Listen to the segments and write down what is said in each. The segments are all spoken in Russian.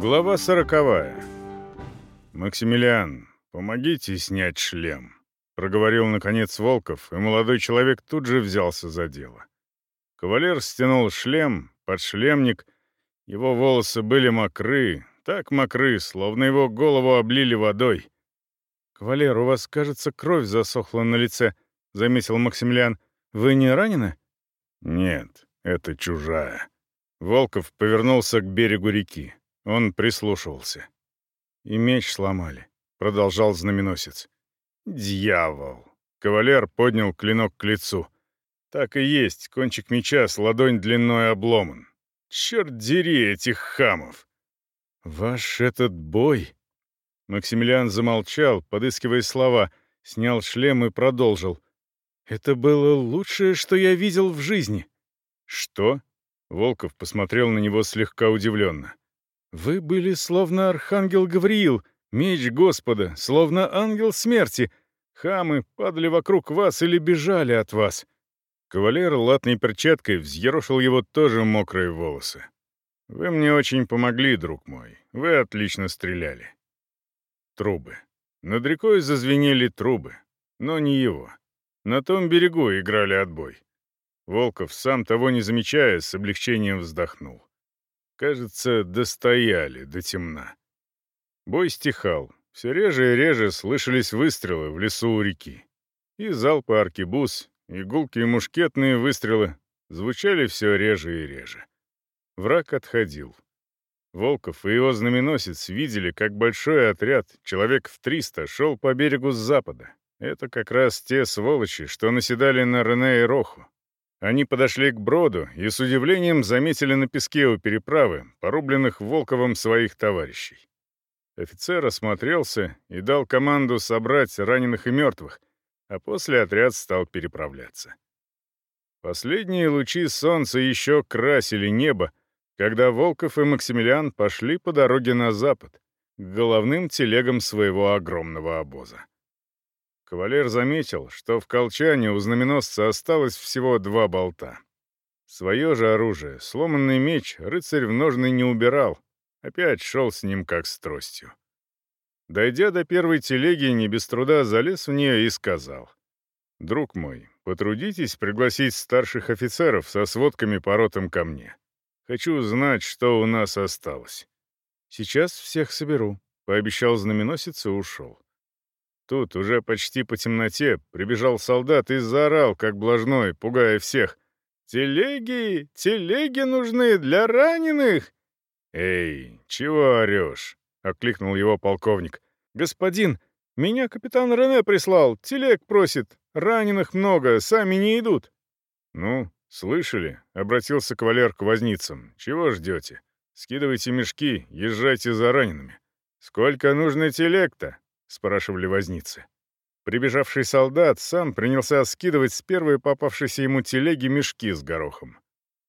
Глава сороковая. «Максимилиан, помогите снять шлем», — проговорил, наконец, Волков, и молодой человек тут же взялся за дело. Кавалер стянул шлем, подшлемник. Его волосы были мокры, так мокры, словно его голову облили водой. «Кавалер, у вас, кажется, кровь засохла на лице», — заметил Максимилиан. «Вы не ранены?» «Нет, это чужая». Волков повернулся к берегу реки. Он прислушивался. «И меч сломали», — продолжал знаменосец. «Дьявол!» — кавалер поднял клинок к лицу. «Так и есть, кончик меча с ладонь длиной обломан. Черт дери этих хамов!» «Ваш этот бой...» Максимилиан замолчал, подыскивая слова, снял шлем и продолжил. «Это было лучшее, что я видел в жизни». «Что?» — Волков посмотрел на него слегка удивленно. Вы были словно архангел Гавриил, меч Господа, словно ангел смерти. Хамы падали вокруг вас или бежали от вас». Кавалер латной перчаткой взъерошил его тоже мокрые волосы. «Вы мне очень помогли, друг мой. Вы отлично стреляли». Трубы. Над рекой зазвенели трубы. Но не его. На том берегу играли отбой. Волков, сам того не замечая, с облегчением вздохнул. Кажется, достояли до темна. Бой стихал. Все реже и реже слышались выстрелы в лесу у реки. И залпы аркебуз, и гулкие мушкетные выстрелы звучали все реже и реже. Враг отходил. Волков и его знаменосец видели, как большой отряд, человек в триста, шел по берегу с запада. Это как раз те сволочи, что наседали на Рене и Роху. Они подошли к броду и с удивлением заметили на песке у переправы, порубленных Волковым своих товарищей. Офицер осмотрелся и дал команду собрать раненых и мертвых, а после отряд стал переправляться. Последние лучи солнца еще красили небо, когда Волков и Максимилиан пошли по дороге на запад, к головным телегам своего огромного обоза. Кавалер заметил, что в колчане у знаменосца осталось всего два болта. Свое же оружие, сломанный меч, рыцарь в ножны не убирал, опять шел с ним как с тростью. Дойдя до первой телеги, не без труда залез в нее и сказал. «Друг мой, потрудитесь пригласить старших офицеров со сводками по ротам ко мне. Хочу знать, что у нас осталось». «Сейчас всех соберу», — пообещал знаменосец и ушел. Тут, уже почти по темноте, прибежал солдат и заорал, как блажной, пугая всех. «Телеги! Телеги нужны для раненых!» «Эй, чего орешь?» — окликнул его полковник. «Господин, меня капитан Рене прислал, телег просит. Раненых много, сами не идут». «Ну, слышали?» — обратился кавалер к возницам. «Чего ждете? Скидывайте мешки, езжайте за ранеными. Сколько нужно телег-то?» — спрашивали возницы. Прибежавший солдат сам принялся скидывать с первой попавшейся ему телеги мешки с горохом.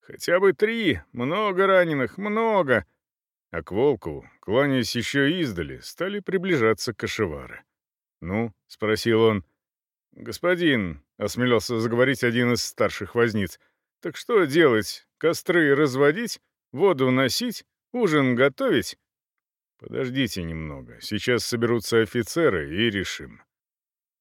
«Хотя бы три! Много раненых! Много!» А к Волкову, кланяясь еще издали, стали приближаться кошевары. «Ну?» — спросил он. «Господин», — осмелился заговорить один из старших возниц, «так что делать? Костры разводить? Воду носить? Ужин готовить?» Подождите немного, сейчас соберутся офицеры и решим.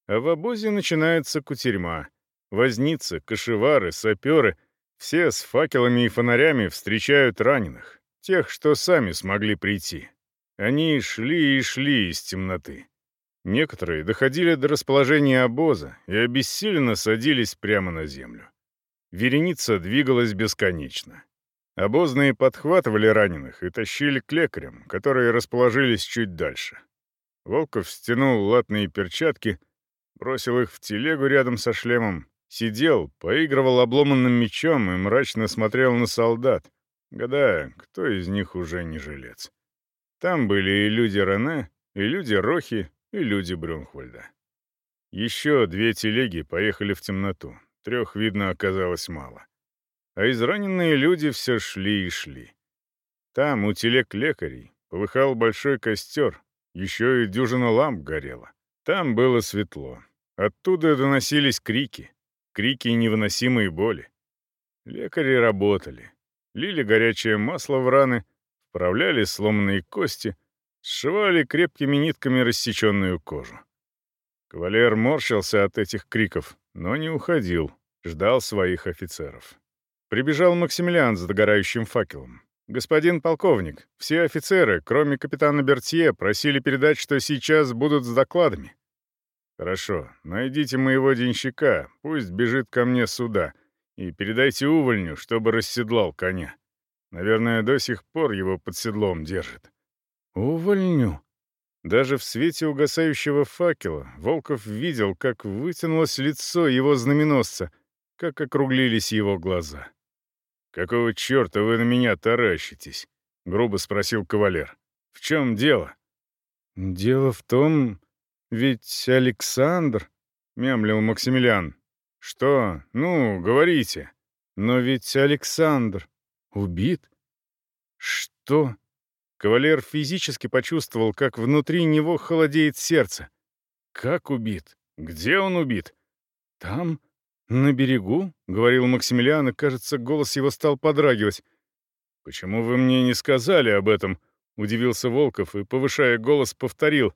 А в обозе начинается кутерьма. Возницы, кошевары, саперы — все с факелами и фонарями встречают раненых, тех, что сами смогли прийти. Они шли и шли из темноты. Некоторые доходили до расположения обоза и обессиленно садились прямо на землю. Вереница двигалась бесконечно. Обозные подхватывали раненых и тащили к лекарям, которые расположились чуть дальше. Волков стянул латные перчатки, бросил их в телегу рядом со шлемом, сидел, поигрывал обломанным мечом и мрачно смотрел на солдат, гадая, кто из них уже не жилец. Там были и люди Рене, и люди Рохи, и люди Брюнхвальда. Еще две телеги поехали в темноту, трех, видно, оказалось мало а израненные люди все шли и шли. Там, у телег лекарей, полыхал большой костер, еще и дюжина ламп горела. Там было светло. Оттуда доносились крики, крики невыносимой боли. Лекари работали, лили горячее масло в раны, вправляли сломанные кости, сшивали крепкими нитками рассеченную кожу. Кавалер морщился от этих криков, но не уходил, ждал своих офицеров. Прибежал Максимилиан с догорающим факелом. «Господин полковник, все офицеры, кроме капитана Бертье, просили передать, что сейчас будут с докладами». «Хорошо, найдите моего денщика, пусть бежит ко мне сюда, и передайте увольню, чтобы расседлал коня. Наверное, до сих пор его под седлом держит». «Увольню?» Даже в свете угасающего факела Волков видел, как вытянулось лицо его знаменосца, как округлились его глаза. «Какого черта вы на меня таращитесь?» — грубо спросил кавалер. «В чем дело?» «Дело в том, ведь Александр...» — мямлил Максимилиан. «Что? Ну, говорите. Но ведь Александр убит?» «Что?» Кавалер физически почувствовал, как внутри него холодеет сердце. «Как убит? Где он убит?» «Там, на берегу», — говорил Максимилиан, и, кажется, голос его стал подрагивать. «Почему вы мне не сказали об этом?» — удивился Волков и, повышая голос, повторил.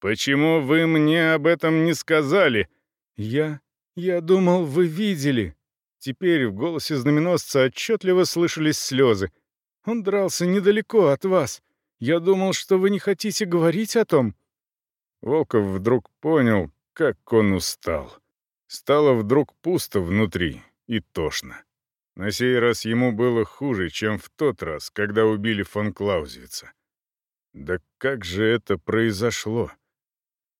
«Почему вы мне об этом не сказали?» «Я... я думал, вы видели». Теперь в голосе знаменосца отчетливо слышались слезы. «Он дрался недалеко от вас. Я думал, что вы не хотите говорить о том». Волков вдруг понял, как он устал. Стало вдруг пусто внутри и тошно. На сей раз ему было хуже, чем в тот раз, когда убили фон Клаузевица. Да как же это произошло?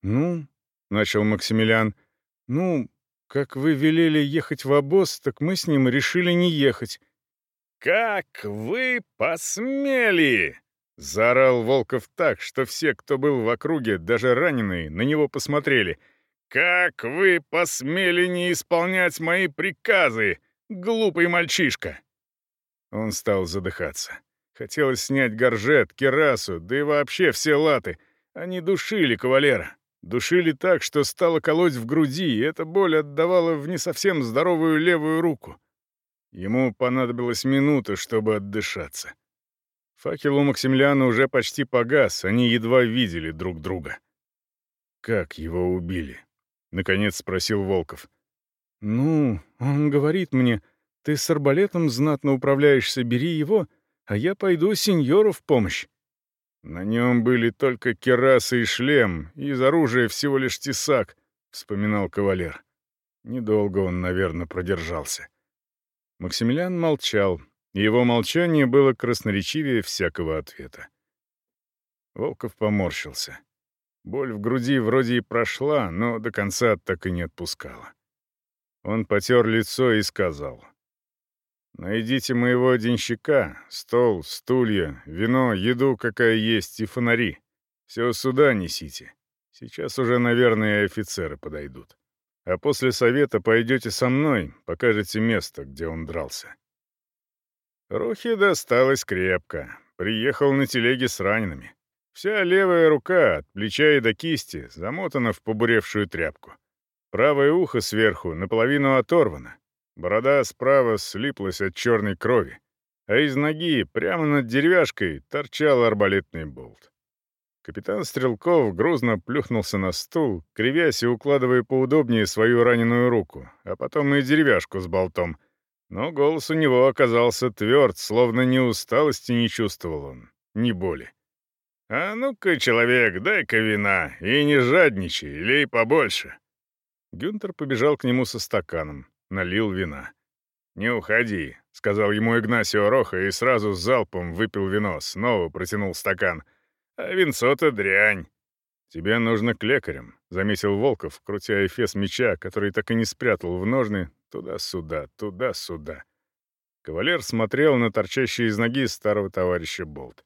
«Ну», — начал Максимилиан, — «ну, как вы велели ехать в обоз, так мы с ним решили не ехать». «Как вы посмели!» Заорал Волков так, что все, кто был в округе, даже раненые, на него посмотрели. «Как вы посмели не исполнять мои приказы, глупый мальчишка!» Он стал задыхаться. Хотелось снять горжет, керасу, да и вообще все латы. Они душили кавалера. Душили так, что стало колоть в груди, и эта боль отдавала в не совсем здоровую левую руку. Ему понадобилась минута, чтобы отдышаться. Факел у Максимилиана уже почти погас, они едва видели друг друга. «Как его убили?» — наконец спросил Волков. «Ну, он говорит мне, ты с арбалетом знатно управляешься, бери его, а я пойду сеньору в помощь». На нем были только кераса и шлем, и из оружия всего лишь тесак, — вспоминал кавалер. Недолго он, наверное, продержался. Максимилиан молчал, его молчание было красноречивее всякого ответа. Волков поморщился. Боль в груди вроде и прошла, но до конца так и не отпускала. Он потер лицо и сказал. «Найдите моего денщика, стол, стулья, вино, еду, какая есть, и фонари. Все сюда несите. Сейчас уже, наверное, офицеры подойдут. А после совета пойдете со мной, покажете место, где он дрался». Рухе досталось крепко. Приехал на телеге с ранеными. Вся левая рука, от плеча и до кисти, замотана в побуревшую тряпку. Правое ухо сверху наполовину оторвано. Борода справа слиплась от черной крови. А из ноги, прямо над деревяшкой, торчал арбалетный болт. Капитан Стрелков грузно плюхнулся на стул, кривясь и укладывая поудобнее свою раненую руку, а потом и деревяшку с болтом — но голос у него оказался тверд, словно ни усталости не чувствовал он, ни боли. «А ну-ка, человек, дай-ка вина, и не жадничай, лей побольше». Гюнтер побежал к нему со стаканом, налил вина. «Не уходи», — сказал ему Игнасио Роха и сразу с залпом выпил вино, снова протянул стакан. «А винцо-то дрянь». «Тебе нужно к лекарям», — заметил Волков, крутя эфес меча, который так и не спрятал в ножны, Туда-сюда, туда-сюда. Кавалер смотрел на торчащий из ноги старого товарища болт.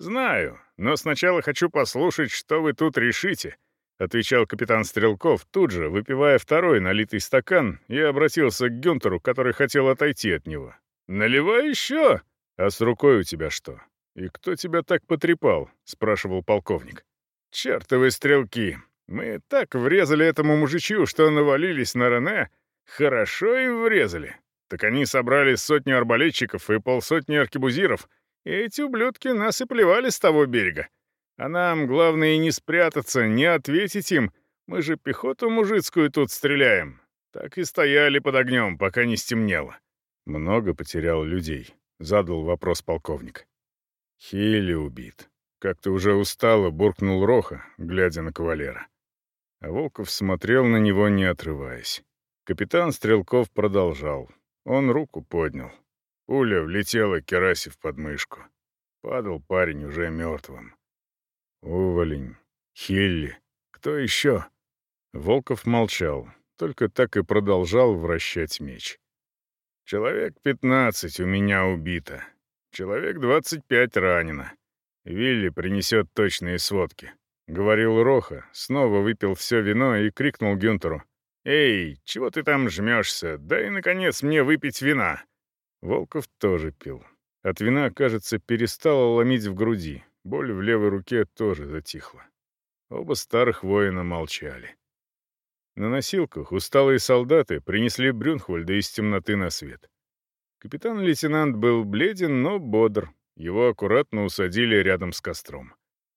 «Знаю, но сначала хочу послушать, что вы тут решите», — отвечал капитан Стрелков, тут же выпивая второй налитый стакан, и обратился к Гюнтеру, который хотел отойти от него. «Наливай еще!» «А с рукой у тебя что? И кто тебя так потрепал?» — спрашивал полковник. «Чертовы стрелки! Мы так врезали этому мужичью, что навалились на Рене, Хорошо им врезали. Так они собрали сотню арбалетчиков и полсотни аркебузиров эти ублюдки нас и плевали с того берега. А нам главное не спрятаться, не ответить им. Мы же пехоту мужицкую тут стреляем. Так и стояли под огнем, пока не стемнело. Много потерял людей, задал вопрос полковник. Хилли убит. Как-то уже устало буркнул Роха, глядя на кавалера. А Волков смотрел на него, не отрываясь. Капитан Стрелков продолжал. Он руку поднял. Пуля влетела Кераси в подмышку. Падал парень уже мертвым. Уволень, Хилли, кто еще? Волков молчал, только так и продолжал вращать меч. Человек пятнадцать у меня убито. Человек двадцать пять ранено. Вилли принесет точные сводки. Говорил Роха, снова выпил все вино и крикнул Гюнтеру. «Эй, чего ты там жмешься? Дай, наконец, мне выпить вина!» Волков тоже пил. От вина, кажется, перестало ломить в груди. Боль в левой руке тоже затихла. Оба старых воина молчали. На носилках усталые солдаты принесли Брюнхвальда из темноты на свет. Капитан-лейтенант был бледен, но бодр. Его аккуратно усадили рядом с костром.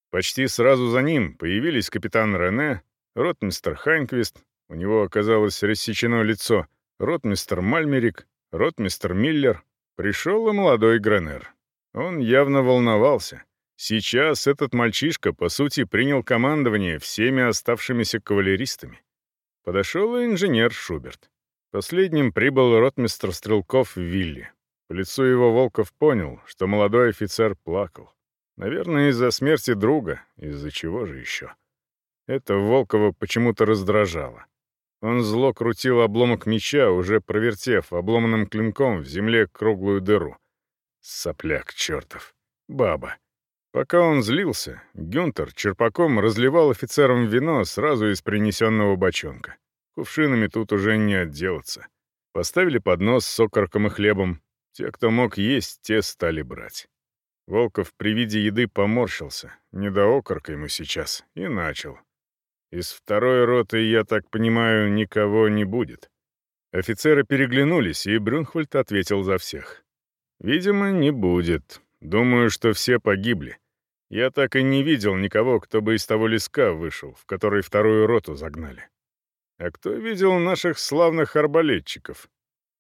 Почти сразу за ним появились капитан Рене, ротмистер Хайнквист, у него оказалось рассечено лицо, ротмистер Мальмерик, ротмистер Миллер. Пришел и молодой Гренер. Он явно волновался. Сейчас этот мальчишка, по сути, принял командование всеми оставшимися кавалеристами. Подошел и инженер Шуберт. Последним прибыл ротмистр Стрелков Вилли. По лицу его Волков понял, что молодой офицер плакал. Наверное, из-за смерти друга, из-за чего же еще. Это Волкова почему-то раздражало. Он зло крутил обломок меча, уже провертев обломанным клинком в земле круглую дыру. Сопляк чертов. Баба. Пока он злился, Гюнтер черпаком разливал офицерам вино сразу из принесенного бочонка. Кувшинами тут уже не отделаться. Поставили поднос с окорком и хлебом. Те, кто мог есть, те стали брать. Волков при виде еды поморщился, не до окорка ему сейчас, и начал. «Из второй роты, я так понимаю, никого не будет». Офицеры переглянулись, и Брюнхвальд ответил за всех. «Видимо, не будет. Думаю, что все погибли. Я так и не видел никого, кто бы из того леска вышел, в который вторую роту загнали. А кто видел наших славных арбалетчиков?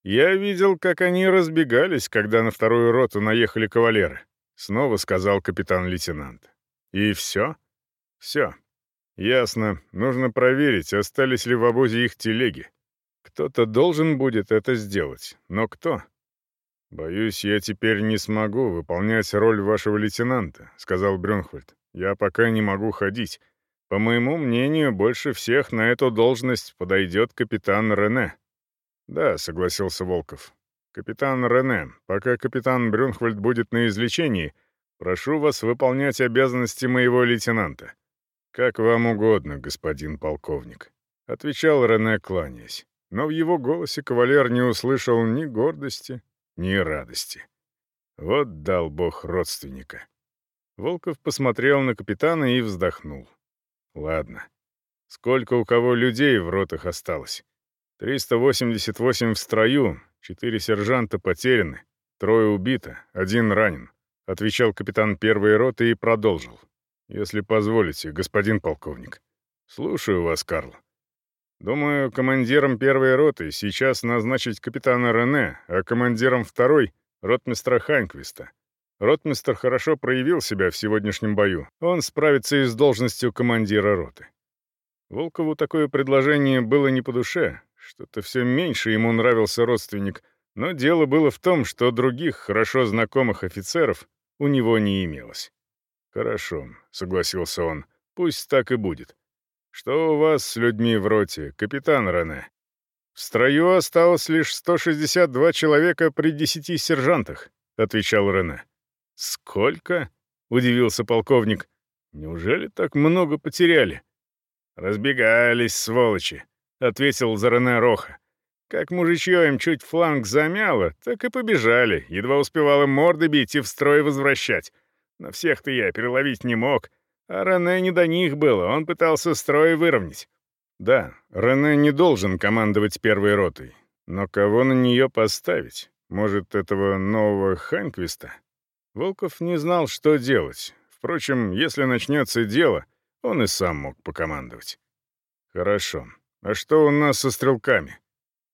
Я видел, как они разбегались, когда на вторую роту наехали кавалеры. Снова сказал капитан-лейтенант. И все? Все. Ясно. Нужно проверить, остались ли в обозе их телеги. Кто-то должен будет это сделать. Но кто? «Боюсь, я теперь не смогу выполнять роль вашего лейтенанта», — сказал Брюнхвальд. «Я пока не могу ходить. По моему мнению, больше всех на эту должность подойдет капитан Рене». «Да», — согласился Волков. «Капитан Рене, пока капитан Брюнхвальд будет на излечении, прошу вас выполнять обязанности моего лейтенанта». «Как вам угодно, господин полковник», — отвечал Рене, кланяясь. Но в его голосе кавалер не услышал ни гордости, ни радости. Вот дал бог родственника. Волков посмотрел на капитана и вздохнул. Ладно. Сколько у кого людей в ротах осталось? 388 в строю, четыре сержанта потеряны, трое убито, один ранен, отвечал капитан первой роты и продолжил. Если позволите, господин полковник. Слушаю вас, Карл. Думаю, командиром первой роты сейчас назначить капитана Рене, а командиром второй — ротмистра Ханквиста. Ротмистр хорошо проявил себя в сегодняшнем бою. Он справится и с должностью командира роты. Волкову такое предложение было не по душе. Что-то все меньше ему нравился родственник. Но дело было в том, что других хорошо знакомых офицеров у него не имелось. «Хорошо», — согласился он, — «пусть так и будет. «Что у вас с людьми в роте, капитан Рене?» «В строю осталось лишь 162 человека при десяти сержантах», — отвечал Рене. «Сколько?» — удивился полковник. «Неужели так много потеряли?» «Разбегались, сволочи», — ответил за Рене Роха. Как мужичье им чуть фланг замяло, так и побежали, едва успевало морды бить и в строй возвращать. На всех-то я переловить не мог, а Рене не до них было, он пытался строй выровнять. Да, Рене не должен командовать первой ротой. Но кого на нее поставить? Может, этого нового Ханквиста? Волков не знал, что делать. Впрочем, если начнется дело, он и сам мог покомандовать. «Хорошо. А что у нас со стрелками?»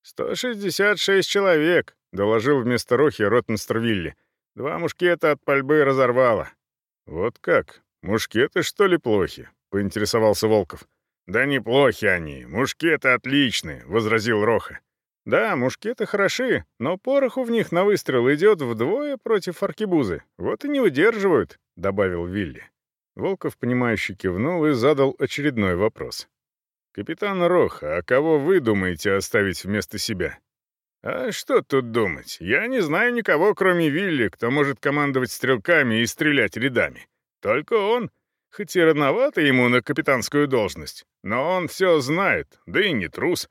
«166 человек», — доложил вместо Рохи ротмистр Вилли. «Два мушкета от пальбы разорвало». «Вот как? Мушкеты, что ли, плохи?» — поинтересовался Волков. «Да неплохи они. Мушкеты отличные», — возразил Роха. «Да, мушкеты хороши, но пороху в них на выстрел идет вдвое против аркебузы. Вот и не выдерживают», — добавил Вилли. Волков, понимающе кивнул и задал очередной вопрос. «Капитан Роха, а кого вы думаете оставить вместо себя?» «А что тут думать? Я не знаю никого, кроме Вилли, кто может командовать стрелками и стрелять рядами. Только он. Хоть и рановато ему на капитанскую должность, но он все знает, да и не трус».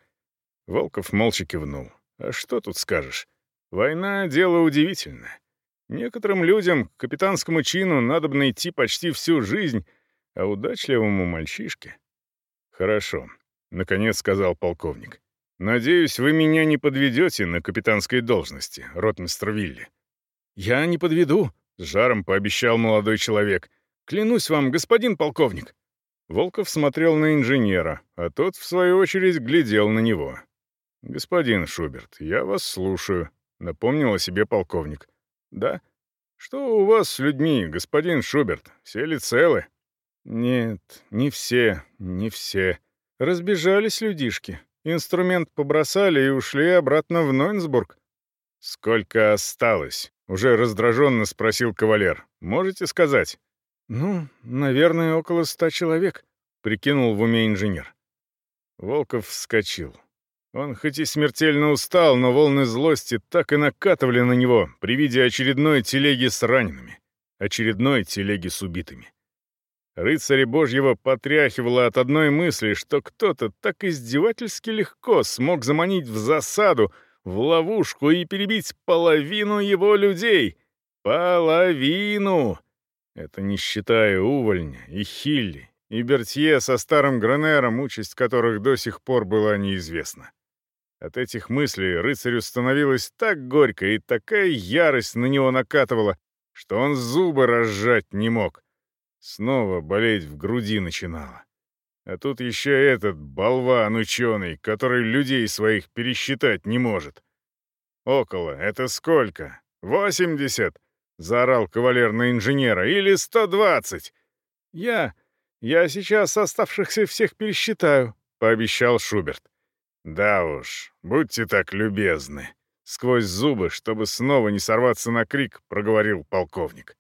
Волков молча кивнул. «А что тут скажешь? Война — дело удивительное. Некоторым людям к капитанскому чину надо бы найти почти всю жизнь, а удачливому мальчишке...» «Хорошо», — наконец сказал полковник. «Надеюсь, вы меня не подведете на капитанской должности, ротмистр Вилли». «Я не подведу», — с жаром пообещал молодой человек. Клянусь вам, господин полковник!» Волков смотрел на инженера, а тот, в свою очередь, глядел на него. «Господин Шуберт, я вас слушаю», — напомнил о себе полковник. «Да? Что у вас с людьми, господин Шуберт? Все ли целы?» «Нет, не все, не все. Разбежались людишки. Инструмент побросали и ушли обратно в Нойнсбург». «Сколько осталось?» — уже раздраженно спросил кавалер. «Можете сказать?» «Ну, наверное, около ста человек», — прикинул в уме инженер. Волков вскочил. Он хоть и смертельно устал, но волны злости так и накатывали на него при виде очередной телеги с ранеными, очередной телеги с убитыми. Рыцаря Божьего потряхивало от одной мысли, что кто-то так издевательски легко смог заманить в засаду, в ловушку и перебить половину его людей. Половину! Это не считая Увольня и Хилли, и Бертье со старым Гранером, участь которых до сих пор была неизвестна. От этих мыслей рыцарю становилось так горько, и такая ярость на него накатывала, что он зубы разжать не мог. Снова болеть в груди начинало. А тут еще этот болван ученый, который людей своих пересчитать не может. Около — это сколько? Восемьдесят? — заорал кавалер на инженера. «Или сто двадцать!» «Я... я сейчас оставшихся всех пересчитаю», — пообещал Шуберт. «Да уж, будьте так любезны», — сквозь зубы, чтобы снова не сорваться на крик, проговорил полковник.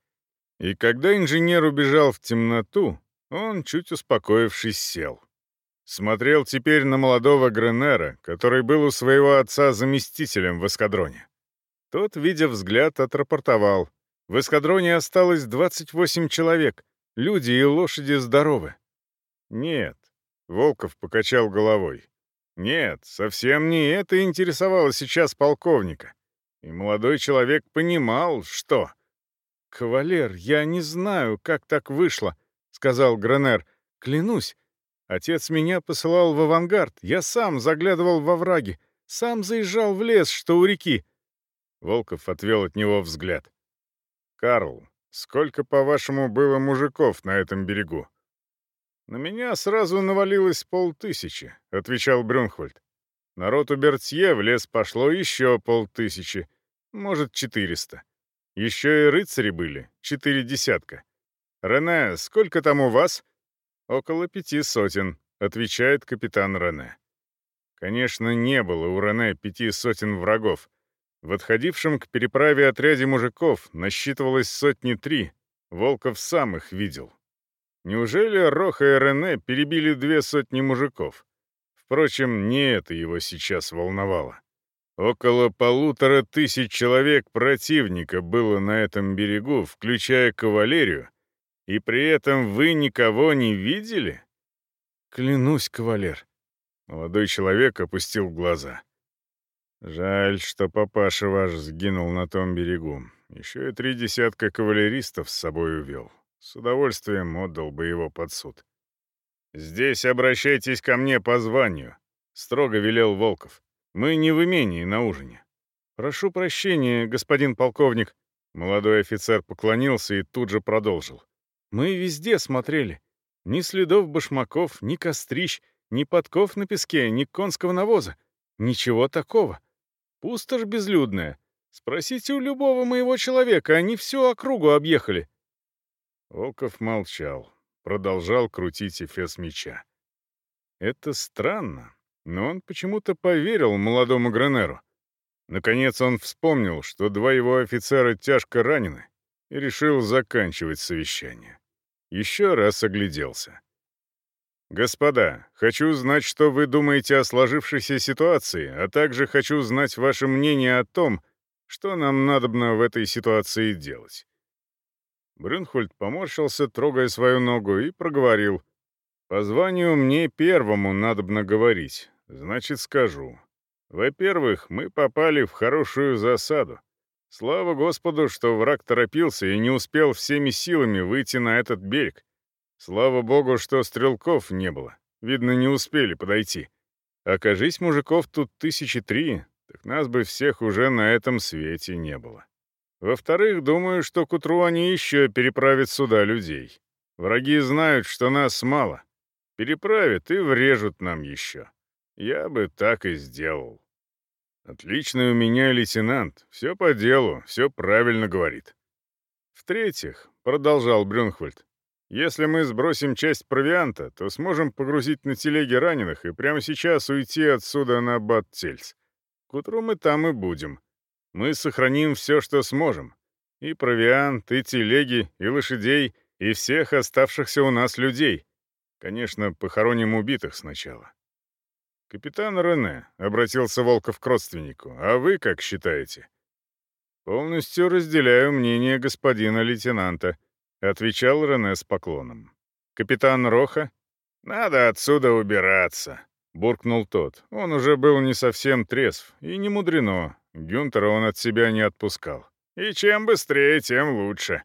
И когда инженер убежал в темноту, он, чуть успокоившись, сел. Смотрел теперь на молодого Гренера, который был у своего отца заместителем в эскадроне. Тот, видя взгляд, отрапортовал. В эскадроне осталось 28 человек. Люди и лошади здоровы. Нет, Волков покачал головой. Нет, совсем не это интересовало сейчас полковника. И молодой человек понимал, что... «Кавалер, я не знаю, как так вышло», — сказал Гренер. «Клянусь, отец меня посылал в авангард. Я сам заглядывал во враги, сам заезжал в лес, что у реки». Волков отвел от него взгляд. «Карл, сколько, по-вашему, было мужиков на этом берегу?» «На меня сразу навалилось полтысячи», — отвечал Брюнхвальд. «Народ у Бертье в лес пошло еще полтысячи, может, четыреста. Еще и рыцари были, четыре десятка. Рене, сколько там у вас?» «Около пяти сотен», — отвечает капитан Рене. Конечно, не было у Рене пяти сотен врагов, в отходившем к переправе отряде мужиков насчитывалось сотни три. Волков сам их видел. Неужели Роха и Рене перебили две сотни мужиков? Впрочем, не это его сейчас волновало. Около полутора тысяч человек противника было на этом берегу, включая кавалерию, и при этом вы никого не видели? Клянусь, кавалер. Молодой человек опустил глаза. Жаль, что папаша ваш сгинул на том берегу. Еще и три десятка кавалеристов с собой увел. С удовольствием отдал бы его под суд. «Здесь обращайтесь ко мне по званию», — строго велел Волков. «Мы не в имении на ужине». «Прошу прощения, господин полковник», Молодой офицер поклонился и тут же продолжил. «Мы везде смотрели. Ни следов башмаков, ни кострищ, ни подков на песке, ни конского навоза. Ничего такого. Пустошь безлюдная. Спросите у любого моего человека, они всю округу объехали». Волков молчал, продолжал крутить эфес меча. Это странно, но он почему-то поверил молодому Гренеру. Наконец он вспомнил, что два его офицера тяжко ранены, и решил заканчивать совещание. Еще раз огляделся. «Господа, хочу знать, что вы думаете о сложившейся ситуации, а также хочу знать ваше мнение о том, что нам надобно в этой ситуации делать». Брюнхольд поморщился, трогая свою ногу, и проговорил. «По званию мне первому надобно говорить, значит, скажу. Во-первых, мы попали в хорошую засаду. Слава Господу, что враг торопился и не успел всеми силами выйти на этот берег. Слава богу, что стрелков не было. Видно, не успели подойти. Окажись, мужиков тут тысячи три, так нас бы всех уже на этом свете не было. Во-вторых, думаю, что к утру они еще переправят сюда людей. Враги знают, что нас мало. Переправят и врежут нам еще. Я бы так и сделал. Отличный у меня лейтенант. Все по делу, все правильно говорит. В-третьих, продолжал Брюнхвальд, если мы сбросим часть провианта, то сможем погрузить на телеги раненых и прямо сейчас уйти отсюда на Баттельс. К утру мы там и будем. Мы сохраним все, что сможем. И провиант, и телеги, и лошадей, и всех оставшихся у нас людей. Конечно, похороним убитых сначала. «Капитан Рене», — обратился Волков к родственнику, — «а вы как считаете?» «Полностью разделяю мнение господина лейтенанта», — отвечал Рене с поклоном. «Капитан Роха?» «Надо отсюда убираться», — буркнул тот. Он уже был не совсем трезв, и не мудрено. Гюнтера он от себя не отпускал. «И чем быстрее, тем лучше».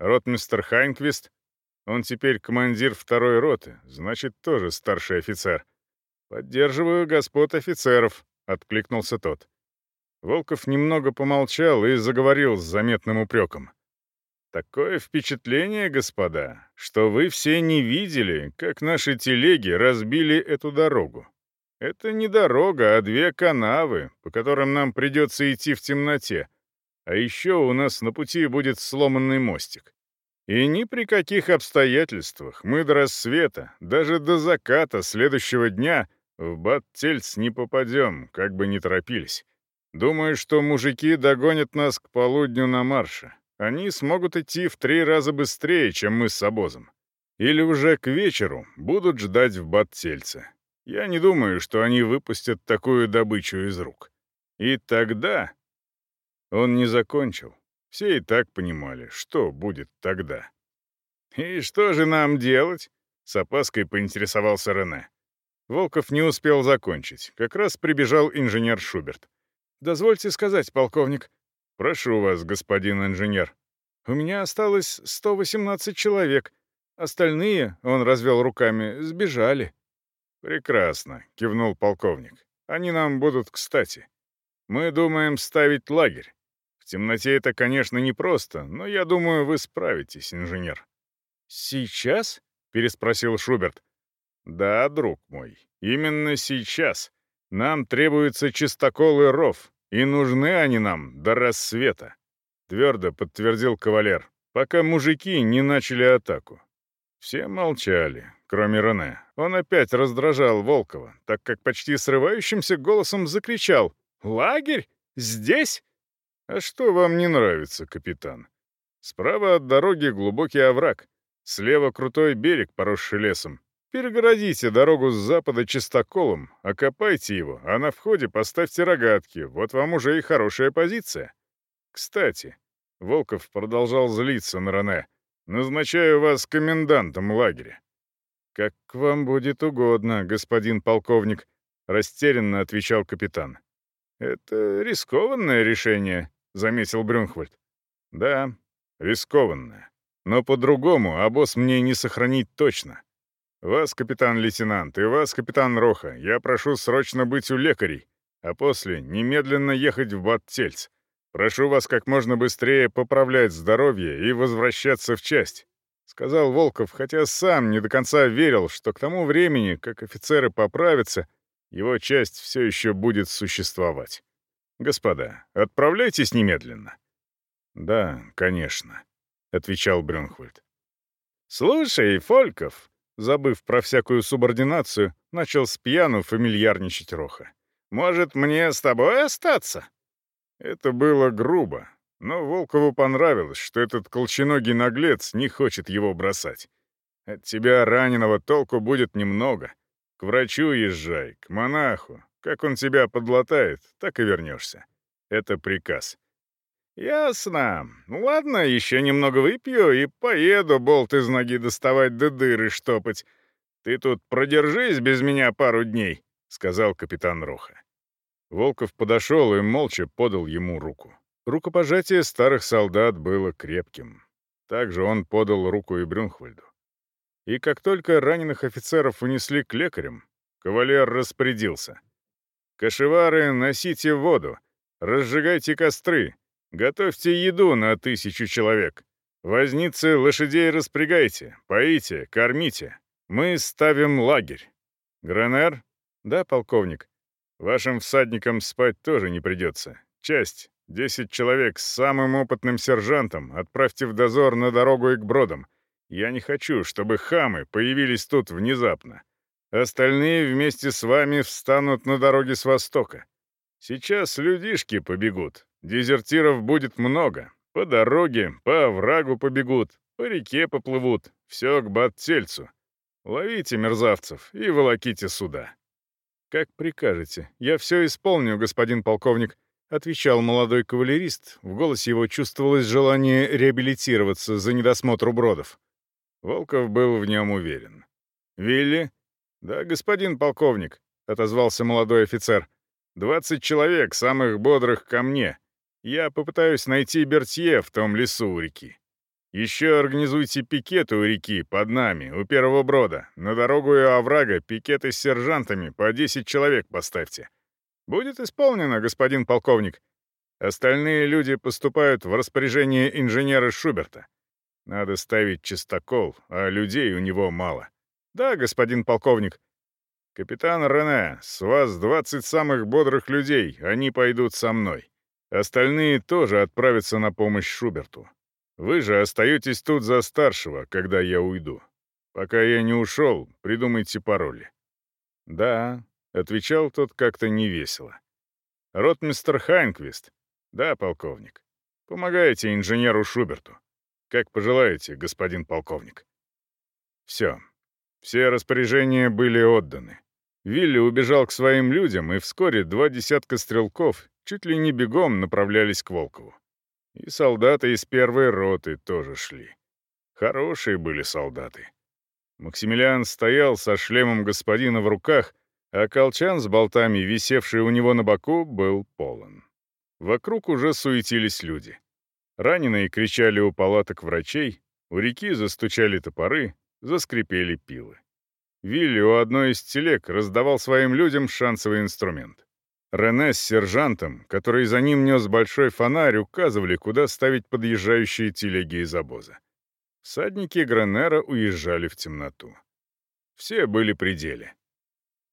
Ротмистер Хайнквист, он теперь командир второй роты, значит, тоже старший офицер. «Поддерживаю господ офицеров», — откликнулся тот. Волков немного помолчал и заговорил с заметным упреком. «Такое впечатление, господа, что вы все не видели, как наши телеги разбили эту дорогу. Это не дорога, а две канавы, по которым нам придется идти в темноте. А еще у нас на пути будет сломанный мостик. И ни при каких обстоятельствах мы до рассвета, даже до заката следующего дня в Баттельц не попадем, как бы ни торопились. Думаю, что мужики догонят нас к полудню на марше. Они смогут идти в три раза быстрее, чем мы с обозом. Или уже к вечеру будут ждать в Баттельце. Я не думаю, что они выпустят такую добычу из рук. И тогда... Он не закончил. Все и так понимали, что будет тогда. «И что же нам делать?» — с опаской поинтересовался Рене. Волков не успел закончить. Как раз прибежал инженер Шуберт. «Дозвольте сказать, полковник». «Прошу вас, господин инженер». «У меня осталось 118 человек. Остальные, — он развел руками, — сбежали». «Прекрасно», — кивнул полковник. «Они нам будут кстати. Мы думаем ставить лагерь. В темноте это, конечно, непросто, но я думаю, вы справитесь, инженер». «Сейчас?» — переспросил Шуберт. «Да, друг мой, именно сейчас. Нам требуется чистокол и ров, и нужны они нам до рассвета», — твердо подтвердил кавалер, пока мужики не начали атаку. Все молчали, кроме Рене. Он опять раздражал Волкова, так как почти срывающимся голосом закричал «Лагерь? Здесь?» «А что вам не нравится, капитан?» Справа от дороги глубокий овраг, слева крутой берег, поросший лесом, Перегородите дорогу с запада чистоколом, окопайте его, а на входе поставьте рогатки, вот вам уже и хорошая позиция. Кстати, Волков продолжал злиться на Рене. Назначаю вас комендантом лагеря. «Как вам будет угодно, господин полковник», — растерянно отвечал капитан. «Это рискованное решение», — заметил Брюнхвальд. «Да, рискованное. Но по-другому обоз мне не сохранить точно. «Вас, капитан-лейтенант, и вас, капитан Роха, я прошу срочно быть у лекарей, а после немедленно ехать в Баттельц. Прошу вас как можно быстрее поправлять здоровье и возвращаться в часть», — сказал Волков, хотя сам не до конца верил, что к тому времени, как офицеры поправятся, его часть все еще будет существовать. «Господа, отправляйтесь немедленно». «Да, конечно», — отвечал Брюнхвальд. «Слушай, Фольков», забыв про всякую субординацию, начал с пьяну фамильярничать Роха. «Может, мне с тобой остаться?» Это было грубо, но Волкову понравилось, что этот колченогий наглец не хочет его бросать. От тебя, раненого, толку будет немного. К врачу езжай, к монаху. Как он тебя подлатает, так и вернешься. Это приказ. «Ясно. Ладно, еще немного выпью и поеду болт из ноги доставать до дыры штопать. Ты тут продержись без меня пару дней», — сказал капитан Роха. Волков подошел и молча подал ему руку. Рукопожатие старых солдат было крепким. Также он подал руку и Брюнхвальду. И как только раненых офицеров унесли к лекарям, кавалер распорядился. «Кашевары, носите воду, разжигайте костры, Готовьте еду на тысячу человек. Возницы лошадей распрягайте, поите, кормите. Мы ставим лагерь. Гранер? Да, полковник. Вашим всадникам спать тоже не придется. Часть, десять человек с самым опытным сержантом, отправьте в дозор на дорогу и к бродам. Я не хочу, чтобы хамы появились тут внезапно. Остальные вместе с вами встанут на дороге с востока. Сейчас людишки побегут, Дезертиров будет много. По дороге, по оврагу побегут, по реке поплывут, все к Баттельцу. Ловите мерзавцев и волоките сюда». «Как прикажете. Я все исполню, господин полковник», — отвечал молодой кавалерист. В голосе его чувствовалось желание реабилитироваться за недосмотр бродов. Волков был в нем уверен. «Вилли?» «Да, господин полковник», — отозвался молодой офицер. «Двадцать человек, самых бодрых, ко мне. Я попытаюсь найти Бертье в том лесу у реки. Еще организуйте пикеты у реки, под нами, у первого брода. На дорогу и оврага пикеты с сержантами, по 10 человек поставьте. Будет исполнено, господин полковник. Остальные люди поступают в распоряжение инженера Шуберта. Надо ставить чистокол, а людей у него мало. Да, господин полковник. Капитан Рене, с вас 20 самых бодрых людей, они пойдут со мной. Остальные тоже отправятся на помощь Шуберту. Вы же остаетесь тут за старшего, когда я уйду. Пока я не ушел, придумайте пароли». «Да», — отвечал тот как-то невесело. «Ротмистер Хайнквист». «Да, полковник. Помогайте инженеру Шуберту. Как пожелаете, господин полковник». Все. Все распоряжения были отданы. Вилли убежал к своим людям, и вскоре два десятка стрелков чуть ли не бегом направлялись к Волкову. И солдаты из первой роты тоже шли. Хорошие были солдаты. Максимилиан стоял со шлемом господина в руках, а колчан с болтами, висевший у него на боку, был полон. Вокруг уже суетились люди. Раненые кричали у палаток врачей, у реки застучали топоры, заскрипели пилы. Вилли у одной из телег раздавал своим людям шансовый инструмент. Рене с сержантом, который за ним нес большой фонарь, указывали, куда ставить подъезжающие телеги из обоза. Всадники Гранера уезжали в темноту. Все были при деле.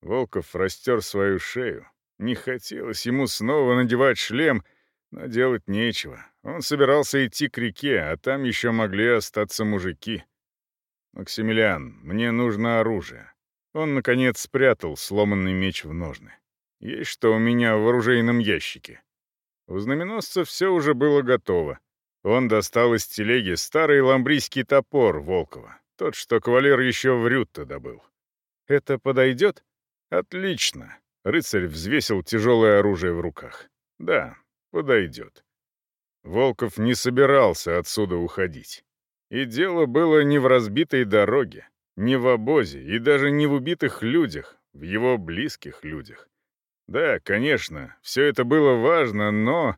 Волков растер свою шею. Не хотелось ему снова надевать шлем, но делать нечего. Он собирался идти к реке, а там еще могли остаться мужики. «Максимилиан, мне нужно оружие». Он, наконец, спрятал сломанный меч в ножны. Есть что у меня в оружейном ящике. У знаменосца все уже было готово. Он достал из телеги старый ламбрийский топор Волкова, тот, что кавалер еще в Рютто добыл. «Это подойдет?» «Отлично!» — рыцарь взвесил тяжелое оружие в руках. «Да, подойдет». Волков не собирался отсюда уходить. И дело было не в разбитой дороге, не в обозе и даже не в убитых людях, в его близких людях. Да, конечно, все это было важно, но...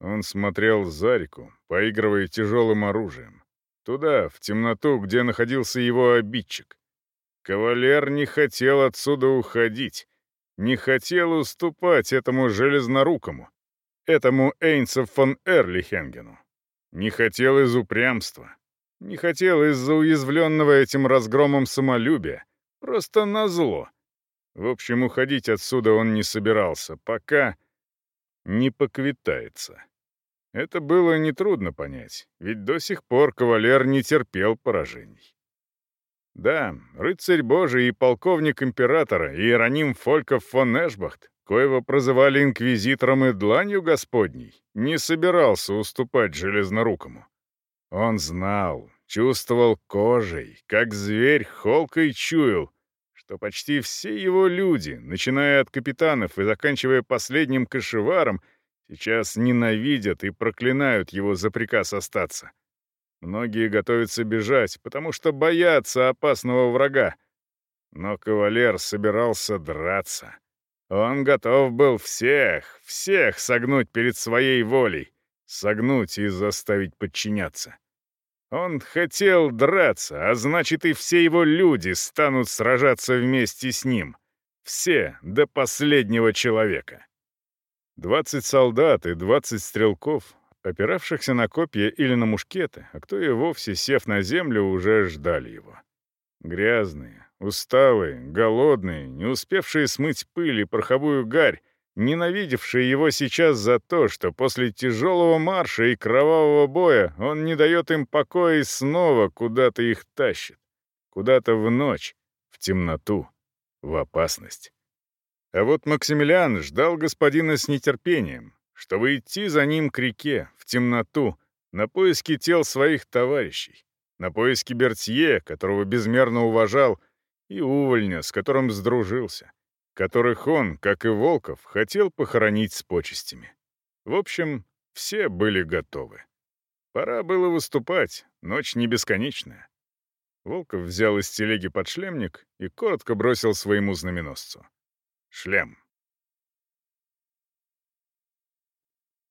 Он смотрел за реку, поигрывая тяжелым оружием. Туда, в темноту, где находился его обидчик. Кавалер не хотел отсюда уходить, не хотел уступать этому железнорукому. этому Эйнсу фон Эрлихенгену. Не хотел из упрямства. Не хотел из-за уязвленного этим разгромом самолюбия. Просто назло. В общем, уходить отсюда он не собирался, пока не поквитается. Это было нетрудно понять, ведь до сих пор кавалер не терпел поражений. Да, рыцарь Божий и полковник императора Иероним Фольков фон Эшбахт, коего прозывали инквизитором и дланью Господней, не собирался уступать железнорукому. Он знал, чувствовал кожей, как зверь холкой чуял, что почти все его люди, начиная от капитанов и заканчивая последним кошеваром, сейчас ненавидят и проклинают его за приказ остаться. Многие готовятся бежать, потому что боятся опасного врага. Но кавалер собирался драться. Он готов был всех, всех согнуть перед своей волей, согнуть и заставить подчиняться. Он хотел драться, а значит и все его люди станут сражаться вместе с ним. Все, до последнего человека. Двадцать солдат и двадцать стрелков, опиравшихся на копья или на мушкеты, а кто и вовсе, сев на землю, уже ждали его. Грязные, усталые, голодные, не успевшие смыть пыль и пороховую гарь, ненавидевшие его сейчас за то, что после тяжелого марша и кровавого боя он не дает им покоя и снова куда-то их тащит. Куда-то в ночь, в темноту, в опасность. А вот Максимилиан ждал господина с нетерпением, чтобы идти за ним к реке, в темноту, на поиски тел своих товарищей, на поиски Бертье, которого безмерно уважал, и увольня, с которым сдружился, которых он, как и Волков, хотел похоронить с почестями. В общем, все были готовы. Пора было выступать, ночь не бесконечная. Волков взял из телеги подшлемник и коротко бросил своему знаменосцу. «Шлем».